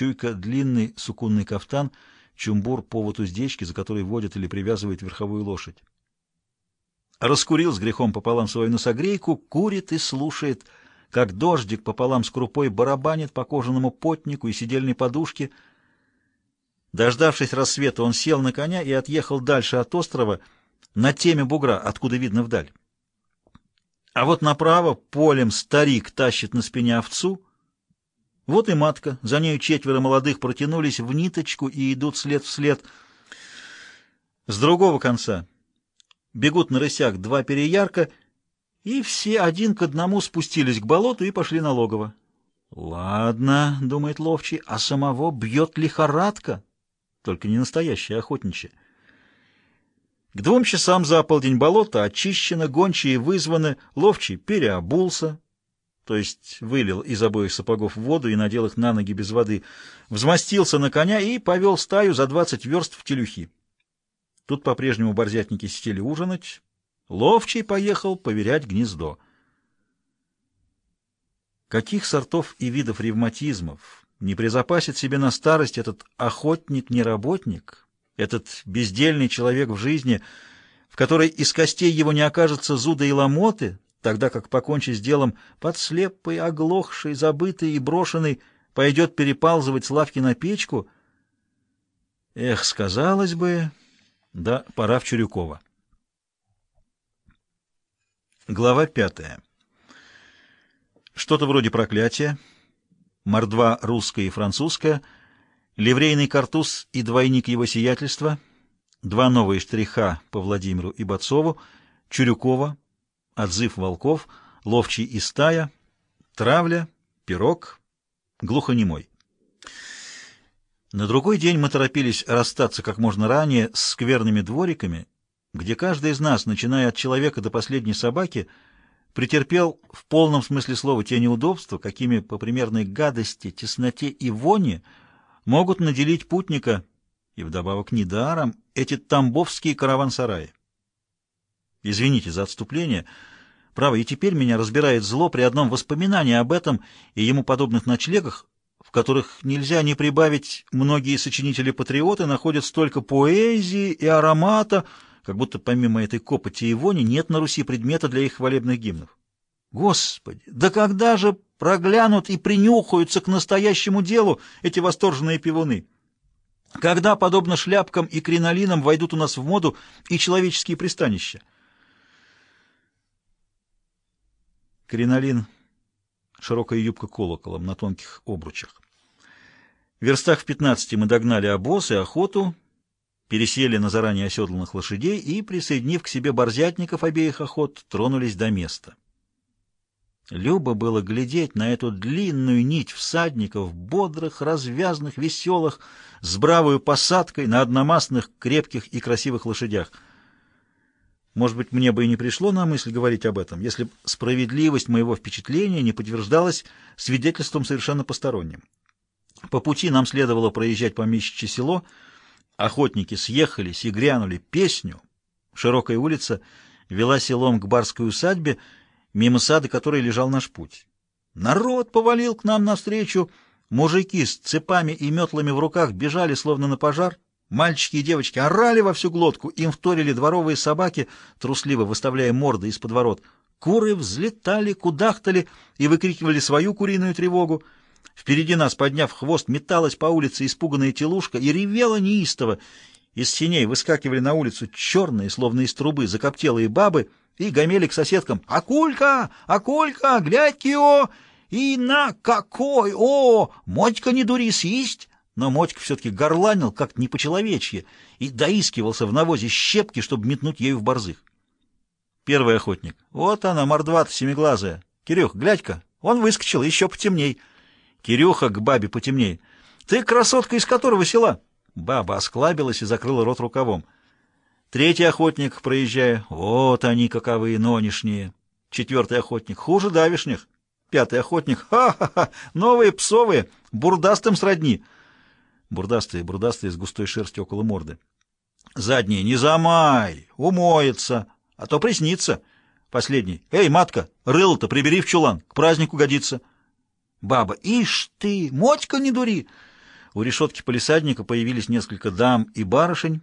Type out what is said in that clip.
чуйка, длинный сукунный кафтан, чумбур, повод уздечки, за который водят или привязывает верховую лошадь. Раскурил с грехом пополам свою носогрейку, курит и слушает, как дождик пополам с крупой барабанит по кожаному потнику и сидельной подушке. Дождавшись рассвета, он сел на коня и отъехал дальше от острова, на теме бугра, откуда видно вдаль. А вот направо полем старик тащит на спине овцу. Вот и матка, за нею четверо молодых протянулись в ниточку и идут след в след. С другого конца бегут на рысях два переярка, и все один к одному спустились к болоту и пошли на логово. «Ладно», — думает ловчий, — «а самого бьет лихорадка, только не настоящая охотничья». К двум часам за полдень болото очищено, гончие вызваны, ловчий переобулся, то есть вылил из обоих сапогов воду и надел их на ноги без воды, взмастился на коня и повел стаю за двадцать верст в телюхи. Тут по-прежнему борзятники сидели ужинать, ловчий поехал поверять гнездо. Каких сортов и видов ревматизмов не призапасит себе на старость этот охотник-неработник, этот бездельный человек в жизни, в которой из костей его не окажется зуда и ломоты, тогда как, покончив с делом, подслепый, оглохший, забытый и брошенный, пойдет переползывать с лавки на печку. Эх, сказалось бы, да, пора в Чурюкова. Глава пятая. Что-то вроде проклятия, мордва русская и французская — ливрейный картуз и двойник его сиятельства, два новые штриха по Владимиру и Бацову, Чурюкова, отзыв волков, ловчий и стая, травля, пирог, глухонемой. На другой день мы торопились расстаться как можно ранее с скверными двориками, где каждый из нас, начиная от человека до последней собаки, претерпел в полном смысле слова те неудобства, какими по примерной гадости, тесноте и воне могут наделить путника, и вдобавок недаром, эти тамбовские караван-сараи. Извините за отступление. Право, и теперь меня разбирает зло при одном воспоминании об этом и ему подобных ночлегах, в которых нельзя не прибавить, многие сочинители-патриоты находят столько поэзии и аромата, как будто помимо этой копоти и вони нет на Руси предмета для их хвалебных гимнов. Господи, да когда же проглянут и принюхаются к настоящему делу эти восторженные пивуны? Когда, подобно шляпкам и кринолинам, войдут у нас в моду и человеческие пристанища? Кринолин — широкая юбка колоколом на тонких обручах. В верстах в пятнадцати мы догнали обоз и охоту, пересели на заранее оседланных лошадей и, присоединив к себе борзятников обеих охот, тронулись до места. Любо было глядеть на эту длинную нить всадников, бодрых, развязных, веселых, с бравой посадкой на одномастных, крепких и красивых лошадях. Может быть, мне бы и не пришло на мысль говорить об этом, если б справедливость моего впечатления не подтверждалась свидетельством совершенно посторонним. По пути нам следовало проезжать помещичье село, охотники съехались и грянули песню. Широкая улица вела селом к барской усадьбе, мимо сада которой лежал наш путь. Народ повалил к нам навстречу, мужики с цепами и метлами в руках бежали, словно на пожар, мальчики и девочки орали во всю глотку, им вторили дворовые собаки, трусливо выставляя морды из-под ворот. Куры взлетали, кудахтали и выкрикивали свою куриную тревогу. Впереди нас, подняв хвост, металась по улице испуганная телушка и ревела неистово. Из синей выскакивали на улицу черные, словно из трубы, закоптелые бабы — и гомели к соседкам «Акулька! Акулька! Глядь-ки его! И на какой! О! Мотька не дури, съесть!» Но Мотька все-таки горланил как-то не по-человечье и доискивался в навозе щепки, чтобы метнуть ею в борзых. Первый охотник. Вот она, мордвата семиглазая. Кирюх, глядь-ка, он выскочил, еще потемней. Кирюха к бабе потемней. Ты красотка из которого села? Баба осклабилась и закрыла рот рукавом. Третий охотник, проезжая, вот они каковые нонешние. Четвертый охотник, хуже давишних. Пятый охотник, ха-ха-ха, новые псовые, бурдастым сродни. Бурдастые, бурдастые с густой шерстью около морды. Задний, не замай, умоется, а то приснится. Последний, эй, матка, рыл-то прибери в чулан, к празднику годится. Баба, ишь ты, мотька не дури. У решетки полисадника появились несколько дам и барышень,